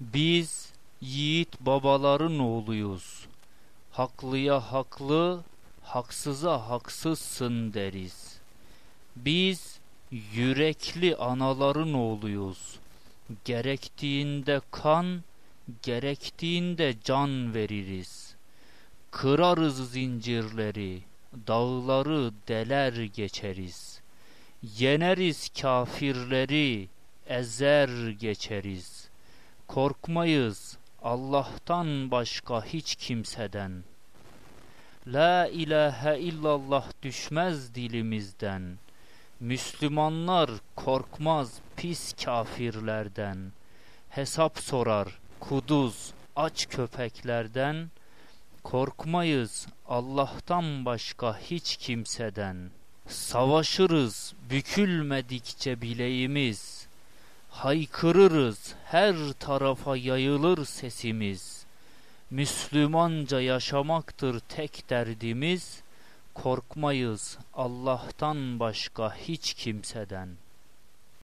Biz yiğit babaların oğluyuz. Haklıya haklı, haksıza haksızsın deriz. Biz yürekli anaların oğluyuz. Gerektiğinde kan, gerektiğinde can veririz. Kırarız zincirleri, dağları deler geçeriz. Yeneriz kafirleri, ezer geçeriz. Korkmayız Allah'tan başka hiç kimseden. La ilahe illallah düşmez dilimizden. Müslümanlar korkmaz pis kafirlerden. Hesap sorar kuduz aç köpeklerden. Korkmayız Allah'tan başka hiç kimseden. Savaşırız bükülmedikçe bileğimiz. Haykırırız her tarafa yayılır sesimiz. Müslümanca yaşamaktır tek derdimiz. Korkmayız Allah'tan başka hiç kimseden.